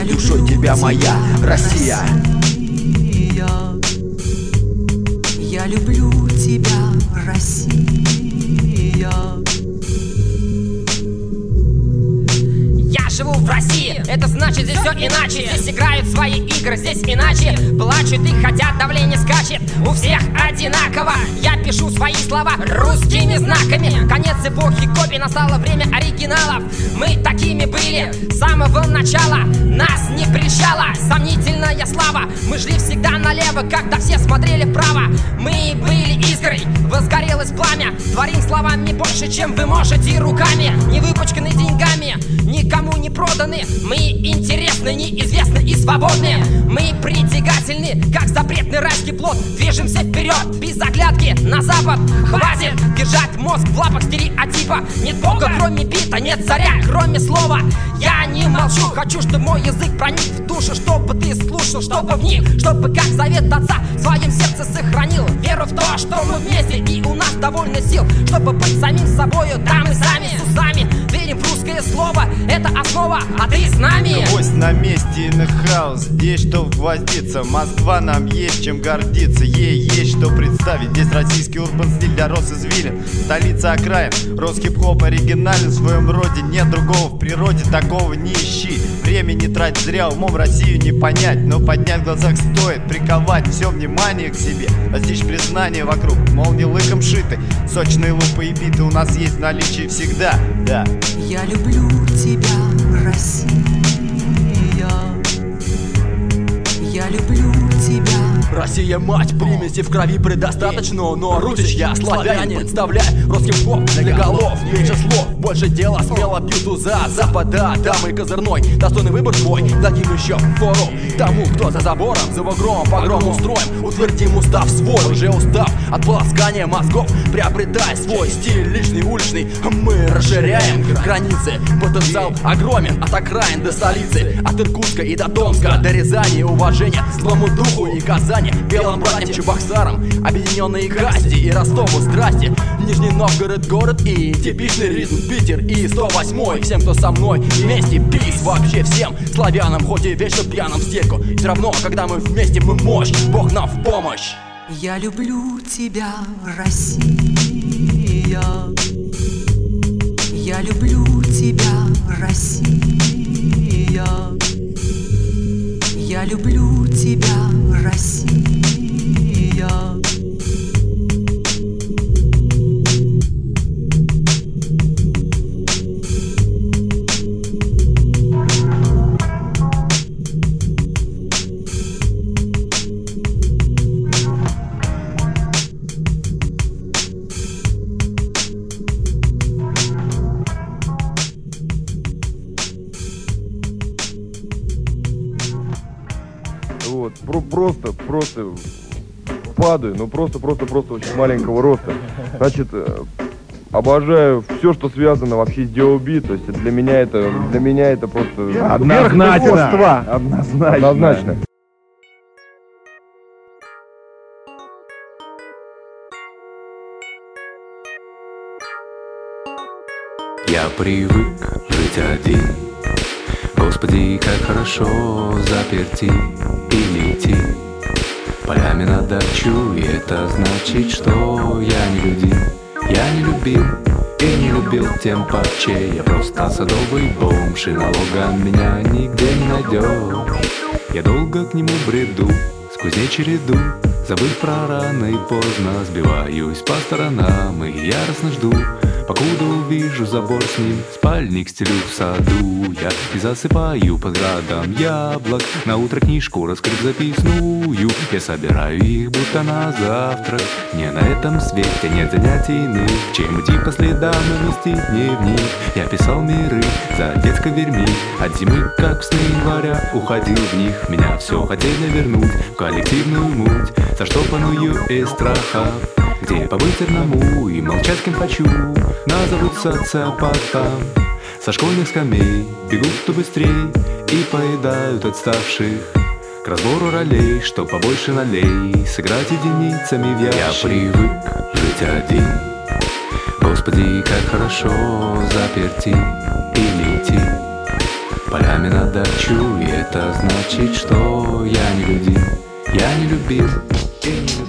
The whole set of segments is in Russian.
всей душой тебя, моя Россия. Я люблю тебя, Россия. Живу в России Это значит здесь все иначе. Здесь играют свои игры, здесь иначе. Плачут и хотят, давление скачет. У всех одинаково. Я пишу свои слова русскими знаками. Конец эпохи копий, настало время оригиналов. Мы такими были с самого начала Нас не прищала сомнительная слава. Мы шли всегда налево, когда все смотрели вправо. Мы были искрой, возгорелось пламя. Творим словами больше, чем вы можете руками. Не выпачканы деньгами, никому не проданы. Мы интересны, неизвестны и свободны. Мы притягательны, как запретный райский плод. Движемся вперед, без оглядки на запад. Хватит держать мозг в лапах стереотипа. Нет бога, кроме бита, нет царя, кроме слова Я не молчу, хочу, чтобы мой язык проник в душу Чтобы ты слушал, чтобы в них Чтобы как завет отца в своем сердце сохранил Веру в то, что мы вместе и у нас довольно сил Чтобы быть самим собою, да мы сами с усами Верим в русское слово, это основа, а ты с нами. Гвоздь на месте и хаос, здесь что гвоздиться Москва нам есть чем гордиться, ей есть что представить. Здесь российский урбан стиль для рос извилин. Столица окраин, рос хип-хоп оригинален в своем роде. Нет другого в природе, такого не ищи Время не трать зря, умом Россию не понять. Но поднять в глазах стоит, приковать все внимание к себе. Достичь признания вокруг, мол не лыком шиты. Сочные лупы и биты у нас есть в наличии всегда, да. Я люблю тебя, Россия. Я люблю Россия мать, примеси в крови предостаточно Но русич я, славянин, представляй Русский поп для голов, меньше слов Больше дела, смело бью туза Запада, дамы козырной Достойный выбор твой, дадим еще фору Тому, кто за забором, за вогромом Погром устроим, утвердим устав свой Уже устав от полоскания мозгов Приобретай свой стиль личный, уличный Мы расширяем границы Потенциал огромен от окраин до столицы От Иркутска и до Томска До Рязани уважение злому духу и Казани Казани, белым братьям Чебоксарам Объединенные Касти и Ростову. Здрасте! Нижний Новгород город и типичный ритм. Питер и 108 Всем, кто со мной вместе, пис Вообще всем. Славянам, хоть и вечно пьяным в стельку. Все равно, когда мы вместе, мы мощь. Бог нам в помощь. Я люблю тебя, Россия. Я люблю тебя, Россия. Я люблю тебя, Россия просто, просто падаю, ну просто, просто, просто очень маленького роста. Значит, э, обожаю все, что связано вообще с DOB, то есть для меня это, для меня это просто Однозначно. Однозначно. Однозначно. Я привык жить один Господи, как хорошо заперти или Полями на дачу, и это значит, что я не людин Я не любил и не любил тем паче. Я просто садовый бомж, и налогом меня нигде не найдешь. Я долго к нему бреду, сквозь череду Забыв про раны, поздно сбиваюсь по сторонам И яростно жду, покуда увижу забор с ним Спальник стелю в саду. Я и засыпаю под градом яблок На утро книжку раскрыв записную. Я собираю их будто на завтрак. Мне на этом свете нет занятий иных Чем идти по следам и вести дневник. Я писал миры за детской верми. От зимы, как в сны января, уходил в них. Меня все хотели вернуть в коллективную муть Заштопанную из страхов где побыть одному и молчать кем хочу Назовут социопатом Со школьных скамей бегут кто быстрей И поедают отставших. К разбору ролей, что побольше налей Сыграть единицами в ящик. Я привык жить один. Господи, как хорошо заперти или идти полями на дачу И это значит, что я не любил, я не любил и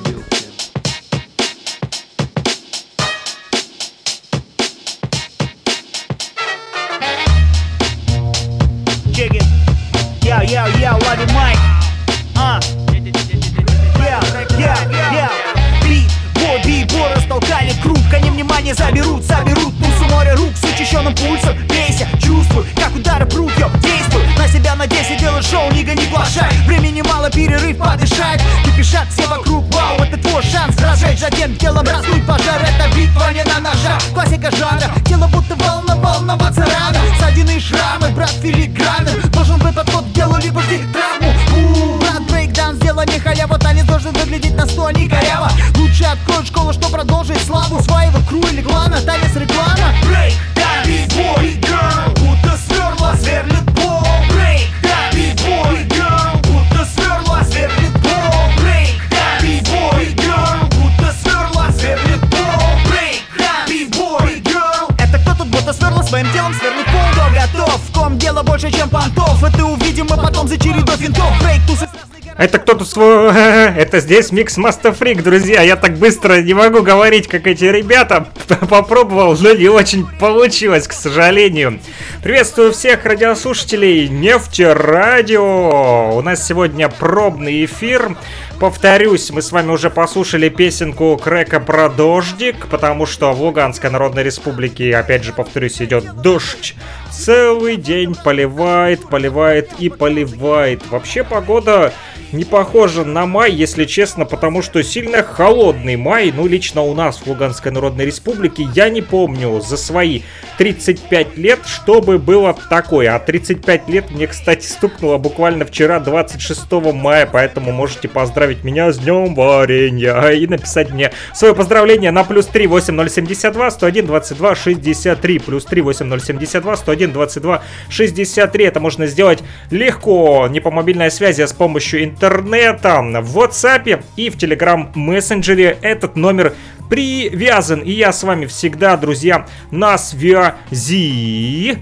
Это кто тут свой... Это здесь Микс Freak, друзья. Я так быстро не могу говорить, как эти ребята. Попробовал, но не очень получилось, к сожалению. Приветствую всех радиослушателей Нефти Радио. У нас сегодня пробный эфир. Повторюсь, мы с вами уже послушали песенку Крека про дождик, потому что в Луганской Народной Республике, опять же повторюсь, идет дождь. Целый день поливает, поливает и поливает. Вообще погода не похожа на май, если честно, потому что сильно холодный май, ну лично у нас в Луганской Народной Республике, я не помню за свои 35 лет, чтобы было такое. А 35 лет мне, кстати, стукнуло буквально вчера, 26 мая, поэтому можете поздравить меня с днем варенья и написать мне свое поздравление на плюс 3 8072 101 22 63 плюс 3 8072 101 22 63. Это можно сделать легко, не по мобильной связи, а с помощью интернета в WhatsApp и в Telegram мессенджере. Этот номер привязан. И я с вами всегда, друзья, на связи.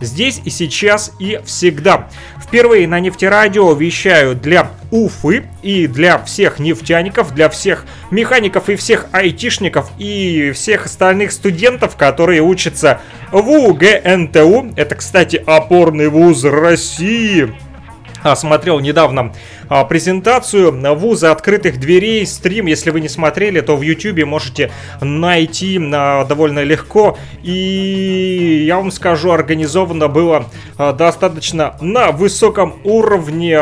Здесь и сейчас и всегда. Впервые на нефтерадио вещаю для Уфы и для всех нефтяников, для всех механиков и всех айтишников и всех остальных студентов, которые учатся в УГНТУ. Это, кстати, опорный вуз России. А, смотрел недавно а, презентацию вуза открытых дверей, стрим. Если вы не смотрели, то в YouTube можете найти а, довольно легко. И я вам скажу, организовано было достаточно на высоком уровне.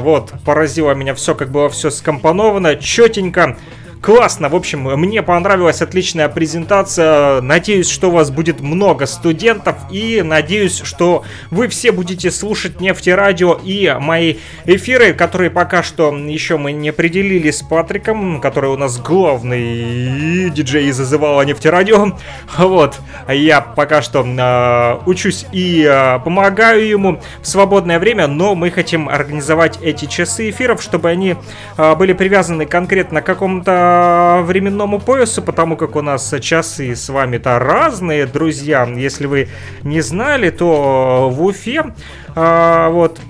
Вот, поразило меня все, как было все скомпоновано, четенько. Классно, в общем, мне понравилась отличная презентация. Надеюсь, что у вас будет много студентов и надеюсь, что вы все будете слушать нефтерадио и мои эфиры, которые пока что еще мы не определили с Патриком, который у нас главный диджей зазывала нефтерадио. Вот, я пока что э, учусь и э, помогаю ему в свободное время, но мы хотим организовать эти часы эфиров, чтобы они э, были привязаны конкретно к какому-то временному поясу, потому как у нас часы с вами-то разные, друзья. Если вы не знали, то в Уфе а, вот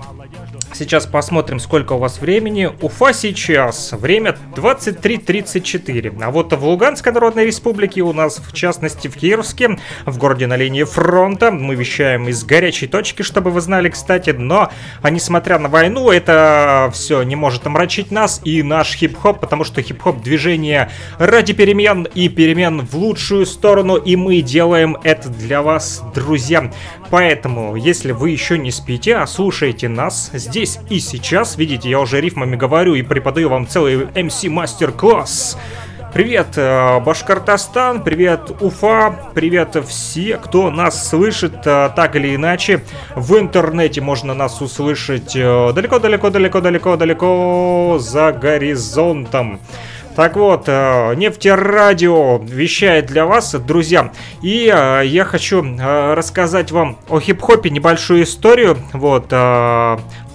Сейчас посмотрим, сколько у вас времени. Уфа сейчас. Время 23.34. А вот в Луганской Народной Республике у нас, в частности, в Кировске, в городе на линии фронта, мы вещаем из горячей точки, чтобы вы знали, кстати. Но, а несмотря на войну, это все не может омрачить нас и наш хип-хоп, потому что хип-хоп движение ради перемен и перемен в лучшую сторону, и мы делаем это для вас, друзья. Поэтому, если вы еще не спите, а слушаете нас здесь и сейчас, видите, я уже рифмами говорю и преподаю вам целый MC мастер-класс. Привет, э, Башкортостан, привет, Уфа, привет все, кто нас слышит э, так или иначе. В интернете можно нас услышать далеко-далеко-далеко-далеко-далеко за горизонтом. Так вот, э, Нефтерадио вещает для вас, друзья. И э, я хочу э, рассказать вам о хип-хопе небольшую историю. Вот,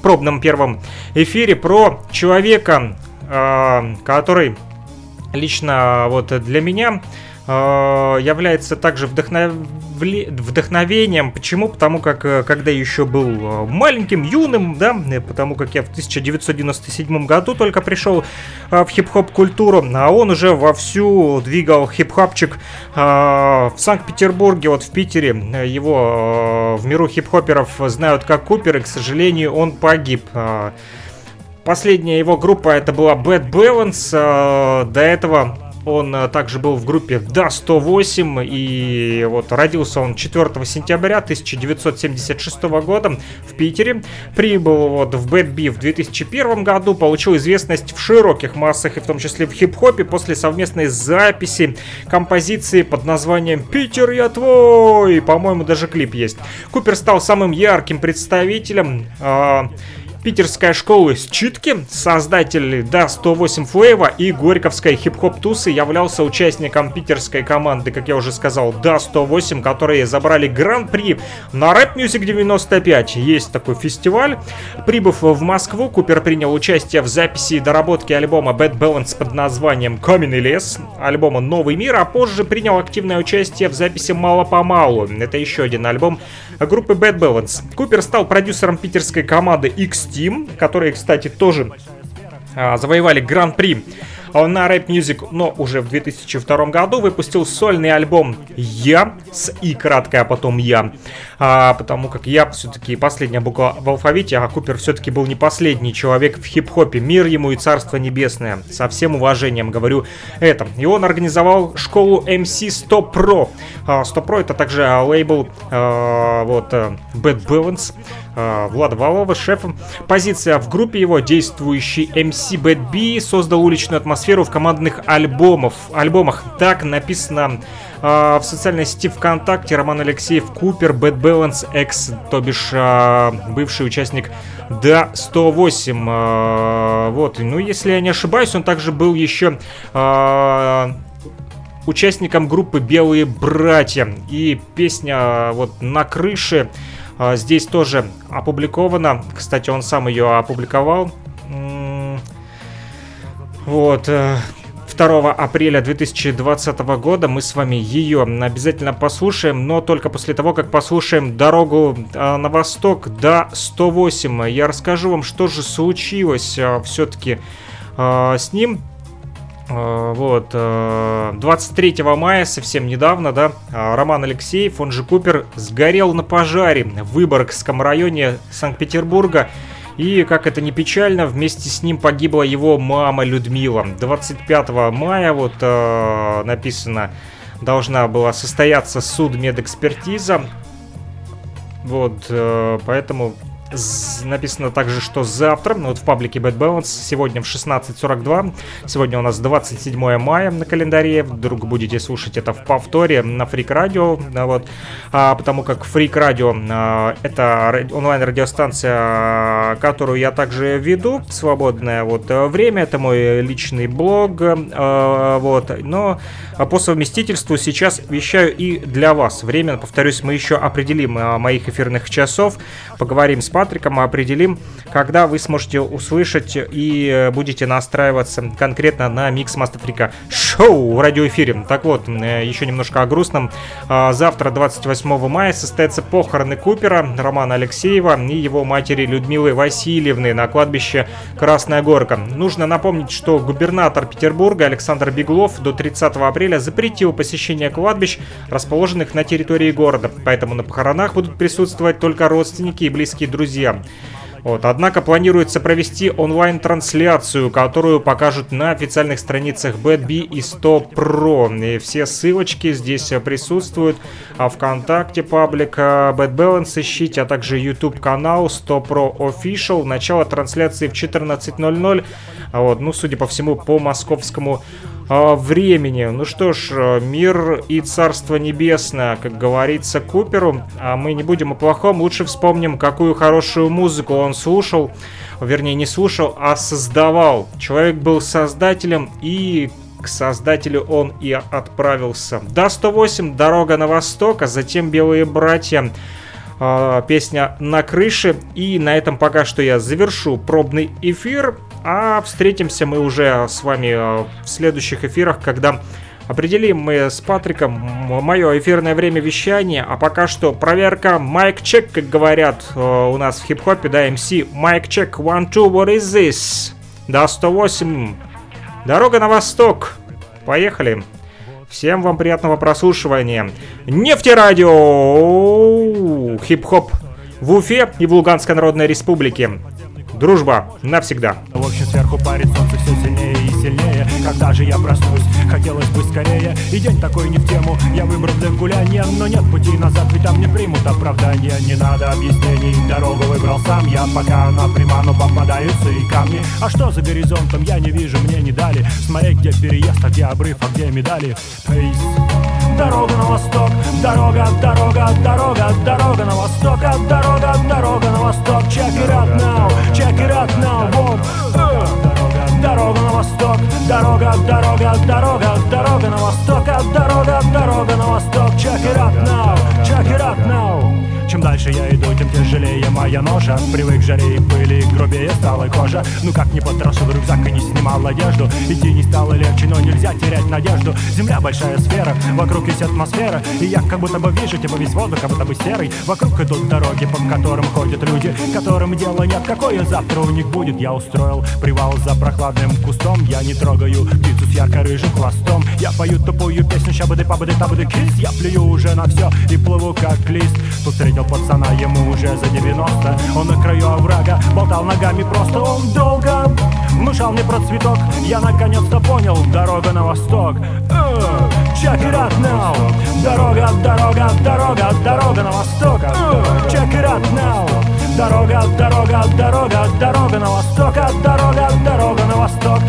пробном первом эфире про человека, который лично вот для меня является также вдохновле... вдохновением. Почему? Потому как, э, когда еще был э, маленьким, юным, да, э, потому как я в 1997 году только пришел э, в хип-хоп культуру, а он уже вовсю двигал хип-хопчик э, в Санкт-Петербурге, вот в Питере. Его э, в миру хип-хоперов знают как Купер, и, к сожалению, он погиб. Э, Последняя его группа это была Bad Balance. Э, до этого он э, также был в группе Да 108 и вот родился он 4 сентября 1976 года в Питере. Прибыл вот в Bad Bee в 2001 году, получил известность в широких массах и в том числе в хип-хопе после совместной записи композиции под названием «Питер, я твой». По-моему, даже клип есть. Купер стал самым ярким представителем э, Питерская школа Считки, создатель Да 108 Флейва и Горьковской хип-хоп тусы являлся участником питерской команды, как я уже сказал, Да 108, которые забрали гран-при на Rap Music 95. Есть такой фестиваль. Прибыв в Москву, Купер принял участие в записи и доработке альбома Bad Balance под названием Каменный лес, альбома Новый мир, а позже принял активное участие в записи Мало-помалу. Это еще один альбом группы Bad Balance. Купер стал продюсером питерской команды X-Team, которые, кстати, тоже а, завоевали гран-при на Rap Music, но уже в 2002 году выпустил сольный альбом «Я» с «И» краткое, а потом «Я», а, потому как «Я» все-таки последняя буква в алфавите, а Купер все-таки был не последний человек в хип-хопе. Мир ему и царство небесное. Со всем уважением говорю это. И он организовал школу MC 100 Pro. 100 Pro это также лейбл а, вот э, Bad Balance. А, Влада Валова, шефом. Позиция в группе его, действующий MC Bad B, создал уличную атмосферу в командных альбомов, альбомах. Так написано э, в социальной сети ВКонтакте Роман Алексеев Купер, Bad Balance X, то бишь э, бывший участник да, 108. Э, вот, ну если я не ошибаюсь, он также был еще э, участником группы Белые Братья. И песня вот на крыше здесь тоже опубликовано. Кстати, он сам ее опубликовал. Вот. 2 э, апреля 2020 года мы с вами ее обязательно послушаем, но только после того, как послушаем «Дорогу э, на восток» до 108. Я расскажу вам, что же случилось э, все-таки с ним. Вот, 23 э, мая, совсем недавно, да, Роман Алексеев, он же Купер, сгорел на пожаре в Выборгском районе Санкт-Петербурга. И, как это не печально, вместе с ним погибла его мама Людмила. 25 мая, вот э, написано, должна была состояться суд медэкспертиза. Вот, э, поэтому написано также, что завтра, ну, вот в паблике Bad Balance, сегодня в 16.42, сегодня у нас 27 мая на календаре, вдруг будете слушать это в повторе на Freak Radio, да, вот, а, потому как Freak Radio а, это онлайн-радиостанция, которую я также веду, свободное вот время, это мой личный блог, а, вот, но по совместительству сейчас вещаю и для вас. Время, повторюсь, мы еще определим а, моих эфирных часов, поговорим с Патриком, определим, когда вы сможете услышать и э, будете настраиваться конкретно на Микс Мастерфрика шоу в радиоэфире. Так вот, э, еще немножко о грустном. А, завтра, 28 мая, состоятся похороны Купера, Романа Алексеева и его матери Людмилы Васильевны на кладбище Красная Горка. Нужно напомнить, что губернатор Петербурга Александр Беглов до 30 апреля запретил посещение кладбищ, расположенных на территории города. Поэтому на похоронах будут присутствовать только родственники и близкие друзья друзья. Вот, однако планируется провести онлайн-трансляцию, которую покажут на официальных страницах BadB и 100 Pro. И все ссылочки здесь присутствуют. А ВКонтакте паблик Bad Balance ищите, а также YouTube канал 100 Pro Official. Начало трансляции в 14.00. Вот, ну, судя по всему, по московскому времени. Ну что ж, э, мир и царство небесное, как говорится Куперу. А мы не будем о плохом, лучше вспомним, какую хорошую музыку он слушал. Вернее, не слушал, а создавал. Человек был создателем и к создателю он и отправился. До 108, дорога на восток, а затем белые братья э, песня «На крыше». И на этом пока что я завершу пробный эфир. А встретимся мы уже с вами э, в следующих эфирах, когда Определим мы с Патриком мое эфирное время вещания, а пока что проверка майк-чек, как говорят э, у нас в хип-хопе, да, MC. Майк-чек, one, two, what is this? Да, 108. Дорога на восток. Поехали. Всем вам приятного прослушивания. Нефтерадио! Хип-хоп в Уфе и в Луганской Народной Республике. Дружба навсегда. В общем, сверху парит солнце все сильнее и сильнее. Когда же я проснусь, хотелось бы скорее. И день такой не в тему, я выбрал для гуляния Но нет пути назад, ведь там не примут оправдания. Не надо объяснений, дорогу выбрал сам я. Пока она пряма, но попадаются и камни. А что за горизонтом, я не вижу, мне не дали. Смотреть, где переезд, а где обрыв, а где медали. Пейс Дорога на восток, дорога, дорога, дорога, дорога на восток, а дорога, дорога на восток. Check it out now, check it out now, вот. Дорога на восток, дорога, дорога, дорога, дорога на восток, а дорога, дорога на восток. Check it out now, check it out now. Дальше я иду, тем тяжелее моя ноша. Привык жаре и пыли, грубее стала кожа Ну как не потрошил рюкзак и не снимал одежду? Идти не стало легче, но нельзя терять надежду. Земля большая сфера, вокруг есть атмосфера. И я как будто бы вижу, типа весь воздух, как будто бы серый. Вокруг идут дороги, по которым ходят люди Которым дела нет, какое завтра у них будет? Я устроил привал за прохладным кустом. Я не трогаю птицу с ярко-рыжим хвостом. Я пою тупую песню щабады пабады табады кис Я плюю уже на все и плыву как лист. Тут встретил пацана, ему уже за 90 Он на краю оврага, болтал ногами просто Он долго внушал мне про цветок. Я наконец-то понял, дорога на восток. Check it out now Дорога, дорога, дорога, дорога на восток. Check it out now Дорога, дорога, дорога, дорога на восток. Дорога, дорога на восток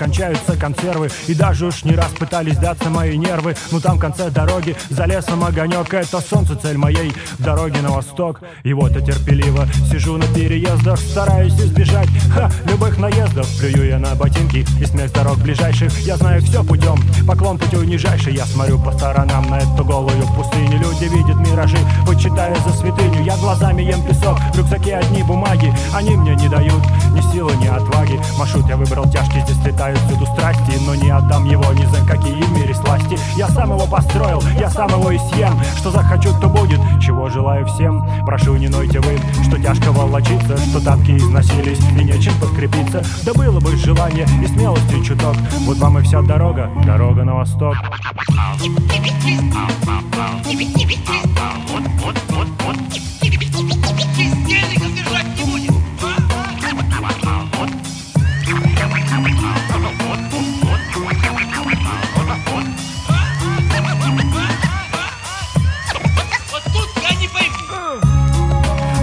кончаются консервы. И даже уж не раз пытались сдаться мои нервы. Но там в конце дороги, за лесом огонек. Это солнце цель моей дороги на восток. И вот я терпеливо сижу на переездах Стараюсь избежать, ха, любых наездов. Плюю я на ботинки и смех дорог ближайших. Я знаю все путем, поклон путю нижайший. Я смотрю по сторонам на эту голую пустыню. Люди видят миражи, почитая за святыню. Я глазами ем песок, в рюкзаке одни бумаги. Они мне не дают ни силы, ни отваги. Маршрут я выбрал тяжкий, здесь летают всюду страсти Но не отдам его ни за какие в мире сласти. Я сам его построил, я сам его и съем. Что захочу, то будет, чего желаю всем. Прошу, не нойте вы, что тяжко волочиться Что тапки износились и нечем подкрепиться. Да было бы желание и смелости чуток. Вот вам и вся дорога, дорога на восток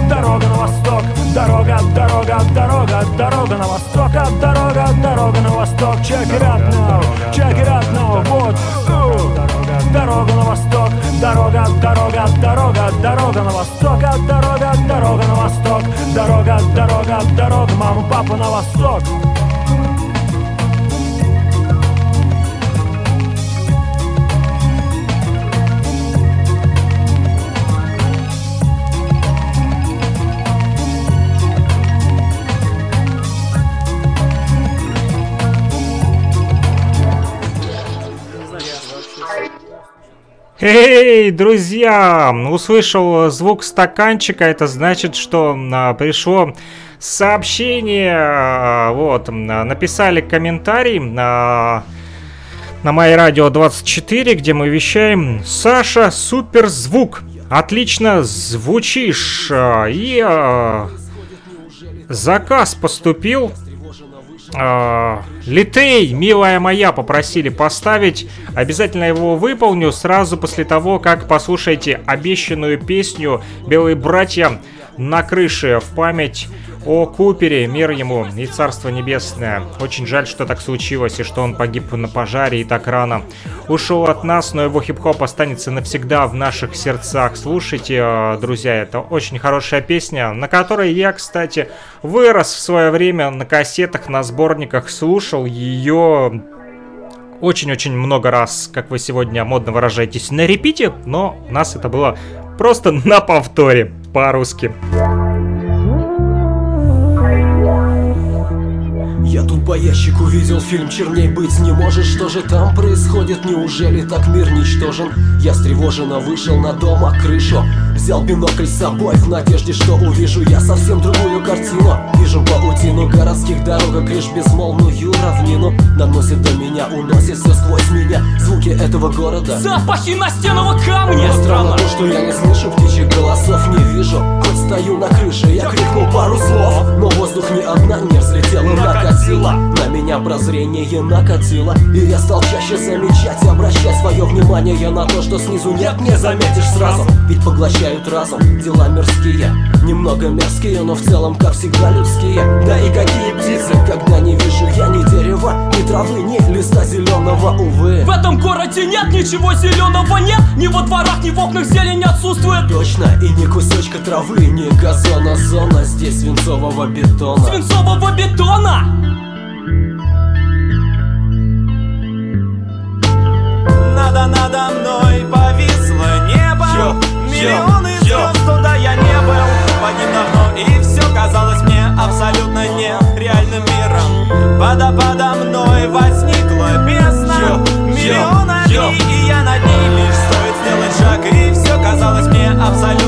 Дорога на восток, дорога, дорога, дорога, дорога на восток, а дорога, дорога на восток. Check it out now, check it вот. Дорога на восток, дорога, дорога, дорога, дорога на восток, а дорога, дорога на восток. Дорога, дорога, дорога, мама, папа на восток. Эй, друзья! Услышал звук стаканчика, это значит, что а, пришло сообщение. а, Вот, а, написали комментарий на, на моей радио 24, где мы вещаем. Саша, супер звук! Отлично звучишь! И а, заказ поступил. А, Литей, милая моя, попросили поставить. Обязательно его выполню сразу после того, как послушаете обещанную песню «Белые братья» на крыше в память о Купере, мир ему и Царство Небесное. Очень жаль, что так случилось, и что он погиб на пожаре и так рано. Ушел от нас, но его хип-хоп останется навсегда в наших сердцах. Слушайте, э, друзья, это очень хорошая песня, на которой я, кстати, вырос в свое время на кассетах, на сборниках, слушал ее очень-очень много раз, как вы сегодня модно выражаетесь, на репите, но у нас это было просто на повторе по-русски. Я тут по ящику видел фильм «Черней быть не можешь». Что же там происходит? Неужели так мир ничтожен? Я встревоженно вышел на дома крышу Взял бинокль с собой в надежде, что увижу я совсем другую картину. Вижу паутину городских дорогах, лишь безмолвную равнину. Наносит до меня, уносит все сквозь меня Звуки этого города. Запахи настенного камня странно то, что я не слышу птичьих голосов, не вижу. Хоть стою на крыше, я крикнул пару слов Но воздух ни одна не взлетела, накатила На меня прозрение накатило И я стал чаще замечать и обращать свое внимание на то, что снизу нет, не заметишь сразу. Ведь поглощают разум дела мирские Немного мерзкие, но в целом, как всегда, людские. Да и какие птицы, когда не вижу я ни дерева, ни травы, ни листа зеленого, увы. В этом городе нет ничего зеленого, нет Ни во дворах, ни в окнах зелень отсутствует. Точно, и ни кусочка травы, ни газона Зона здесь свинцового бетона. Свинцового бетона Надо надо мной повисло небо. Миллионы звезд, туда я не был. Погиб давно и все казалось мне абсолютно нереальным миром. Подо подо мной возникла бездна. Миллион огней и я над ней лишь стоит сделать шаг. И все казалось мне абсолютно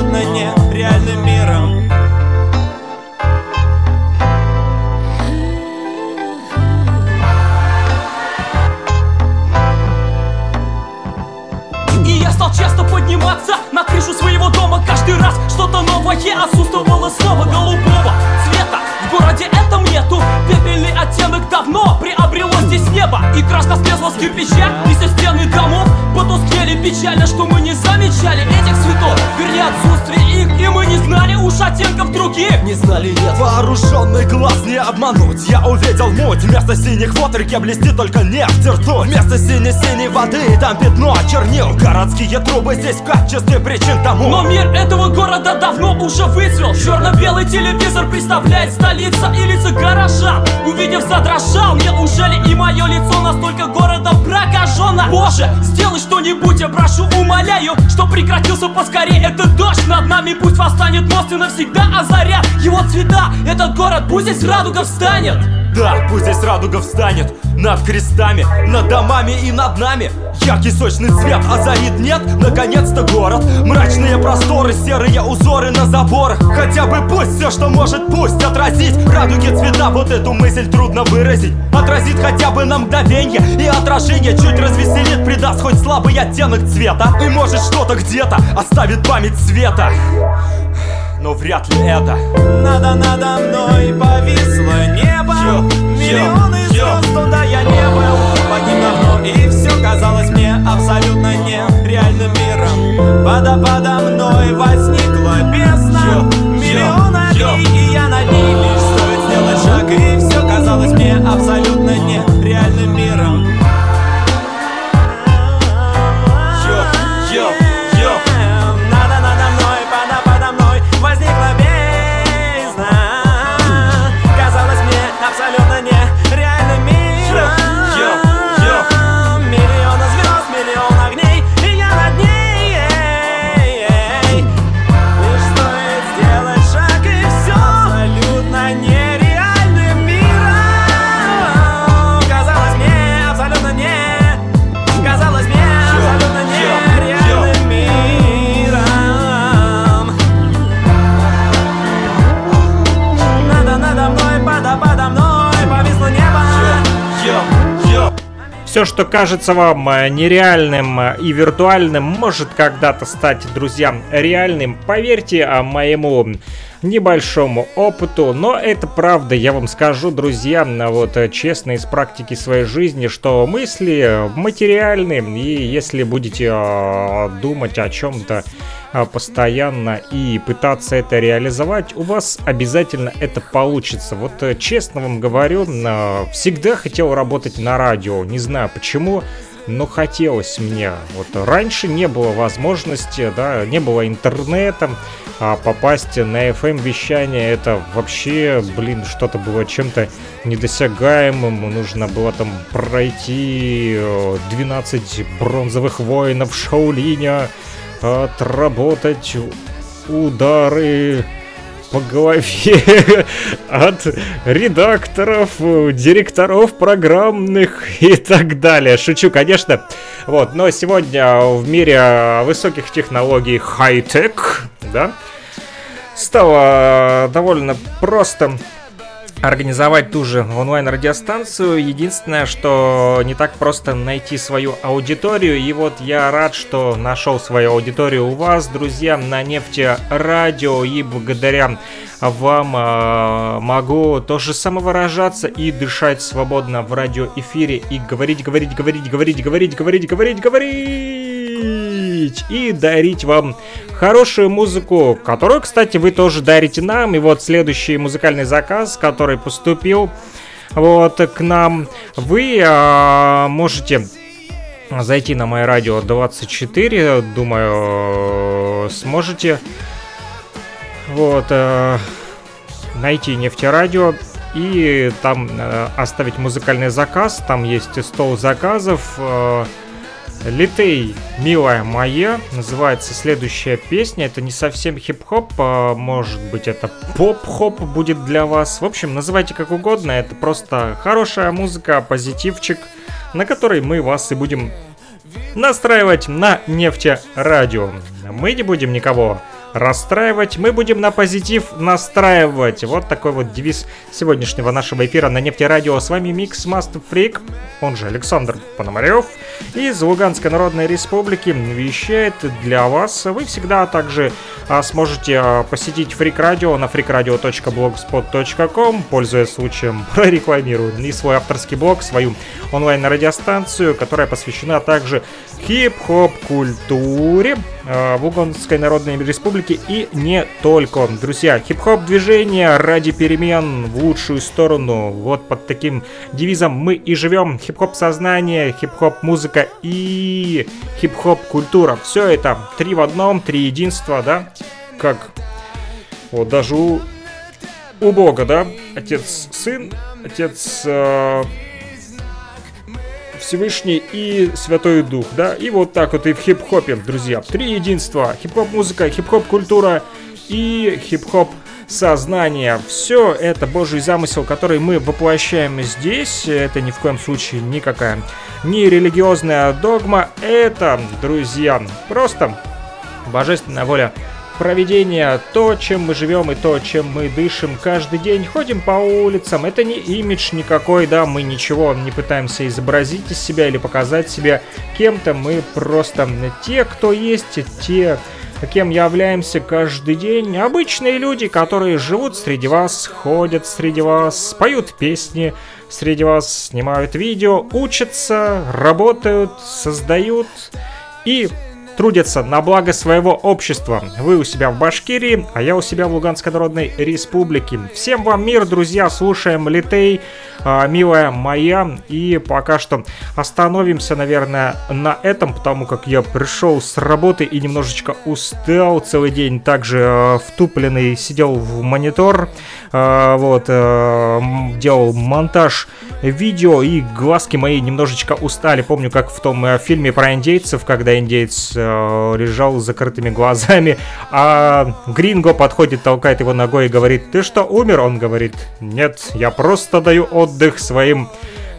отсутствовало снова голубого цвета. В городе этом нету. Пепельный оттенок давно приобрело здесь небо. И краска слезла с кирпича И со стены домов. Потускнели печально Что мы не замечали этих цветов. Вернее отсутствие И мы не знали уж оттенков других Не знали, нет. Вооруженный глаз не обмануть Я увидел муть. Вместо синих вод реке блестит только нефть ртуть. Вместо синей-синей воды там пятно чернил. Городские трубы здесь в качестве причин тому. Но мир этого города давно уже выцвел. Черно-белый телевизор представляет столица и лица горожан Увидев, задрожал Неужели и мое лицо настолько городом прокажено? Боже, сделай что-нибудь, я прошу, умоляю Что прекратился поскорее этот дождь. Над нами Пусть восстанет мост и навсегда озарят его цвета. Этот город, пусть здесь радуга встанет Да, пусть здесь радуга встанет Над крестами, над домами и над нами. Яркий сочный цвет озарит, нет, наконец-то город. Мрачные просторы, серые узоры на заборах. Хотя бы пусть все, что может, пусть отразить. Радуги цвета, вот эту мысль трудно выразить. Отразит хотя бы на мгновенье И отражение. Чуть развеселит, придаст хоть слабый оттенок цвета. И может что-то где-то оставит память цвета но вряд ли это. Надо надо мной повисло небо. Миллионы звезд, туда я не был. Погиб давно и все казалось мне абсолютно нереальным миром. Подо подо мной возникла бездна Миллион огней и я над ней лишь стоит сделать шаг И все казалось мне абсолютно нереальным что кажется вам э, нереальным э, и виртуальным, может когда-то стать, друзья, реальным. Поверьте а, моему небольшому опыту, но это правда, я вам скажу, друзья, вот э, честно из практики своей жизни, что мысли материальны, и если будете э, думать о чем-то э, постоянно и пытаться это реализовать, у вас обязательно это получится. Вот э, честно вам говорю, э, всегда хотел работать на радио, не знаю почему, но хотелось мне. Вот раньше не было возможности, да, не было интернета, а попасть на FM вещание это вообще, блин, что-то было чем-то недосягаемым. Нужно было там пройти э, 12 бронзовых воинов Шаолиня, отработать удары по голове от редакторов, директоров программных и так далее. Шучу, конечно. Вот, но сегодня в мире высоких технологий хай-тек, да, стало довольно просто организовать ту же онлайн-радиостанцию. Единственное, что не так просто найти свою аудиторию. И вот я рад, что нашел свою аудиторию у вас, друзья, на нефти радио. И благодаря вам э, могу тоже самовыражаться и дышать свободно в радиоэфире и говорить, говорить, говорить, говорить, говорить, говорить, говорить, говорить и дарить вам хорошую музыку, которую, кстати, вы тоже дарите нам. И вот следующий музыкальный заказ, который поступил вот к нам, вы э, можете зайти на мое радио 24, думаю, сможете вот э, найти нефтерадио и там э, оставить музыкальный заказ. Там есть стол заказов. Э, Литей, милая моя, называется следующая песня. Это не совсем хип-хоп, а может быть это поп-хоп будет для вас. В общем, называйте как угодно. Это просто хорошая музыка, позитивчик, на который мы вас и будем настраивать на нефтерадио. Мы не будем никого расстраивать, мы будем на позитив настраивать. Вот такой вот девиз сегодняшнего нашего эфира на нефтерадио. С вами Микс Master Freak, он же Александр Пономарев из Луганской Народной Республики вещает для вас. Вы всегда также а, сможете а, посетить Freak Radio на freakradio.blogspot.com, пользуясь случаем прорекламирую и свой авторский блог, свою онлайн-радиостанцию, которая посвящена также хип-хоп культуре э, в Луганской Народной Республике и не только. Друзья, хип-хоп движение ради перемен в лучшую сторону. Вот под таким девизом мы и живем. Хип-хоп сознание, хип-хоп музыка и хип-хоп культура. Все это три в одном, три единства, да? Как вот даже у, у Бога, да? Отец, сын, отец... Э, Всевышний и Святой Дух, да, и вот так вот и в хип-хопе, друзья. Три единства, хип-хоп музыка, хип-хоп культура и хип-хоп сознание. Все это Божий замысел, который мы воплощаем здесь. Это ни в коем случае никакая не религиозная догма. Это, друзья, просто божественная воля проведения, то, чем мы живем и то, чем мы дышим каждый день, ходим по улицам. Это не имидж никакой, да, мы ничего не пытаемся изобразить из себя или показать себя кем-то. Мы просто те, кто есть, те, кем являемся каждый день. Обычные люди, которые живут среди вас, ходят среди вас, поют песни среди вас, снимают видео, учатся, работают, создают и трудятся на благо своего общества. Вы у себя в Башкирии, а я у себя в Луганской Народной Республике. Всем вам мир, друзья, слушаем Литей, а, милая моя. И пока что остановимся, наверное, на этом, потому как я пришел с работы и немножечко устал целый день. Также э, втупленный сидел в монитор, э, вот, делал монтаж видео, и глазки мои немножечко устали. Помню, как в том э, фильме про индейцев, когда индейец лежал с закрытыми глазами, а Гринго подходит, толкает его ногой и говорит, ты что, умер? Он говорит, нет, я просто даю отдых своим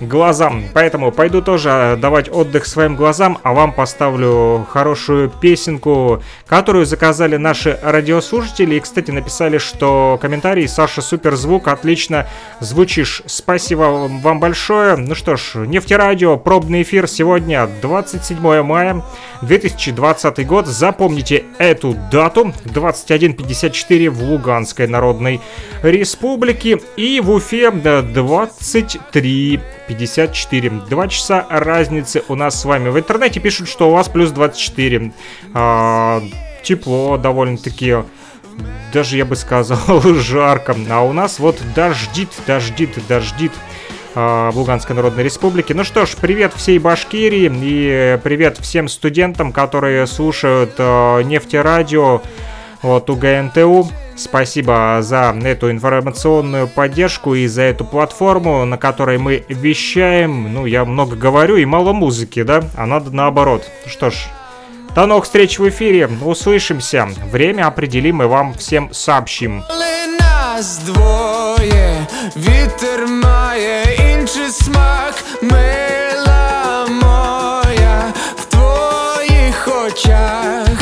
глазам. Поэтому пойду тоже давать отдых своим глазам, а вам поставлю хорошую песенку, которую заказали наши радиослушатели. И, кстати, написали, что комментарий Саша суперзвук, отлично звучишь. Спасибо вам большое. Ну что ж, нефтерадио, пробный эфир сегодня 27 мая 2020 год. Запомните эту дату 21.54 в Луганской Народной Республике и в Уфе 23.54. Два часа разницы у нас с вами. В интернете пишут, что у вас плюс 24. А, тепло довольно-таки даже я бы сказал жарко. А у нас вот дождит, дождит, дождит в Луганской Народной Республике. Ну что ж, привет всей Башкирии и привет всем студентам, которые слушают э, нефтерадио от УГНТУ. Спасибо за эту информационную поддержку и за эту платформу, на которой мы вещаем. Ну, я много говорю и мало музыки, да? А надо наоборот. Что ж, до новых встреч в эфире. Услышимся. Время определим и вам всем сообщим. Нас двоє, вітер має інший смак, мила моя в твоїх очах.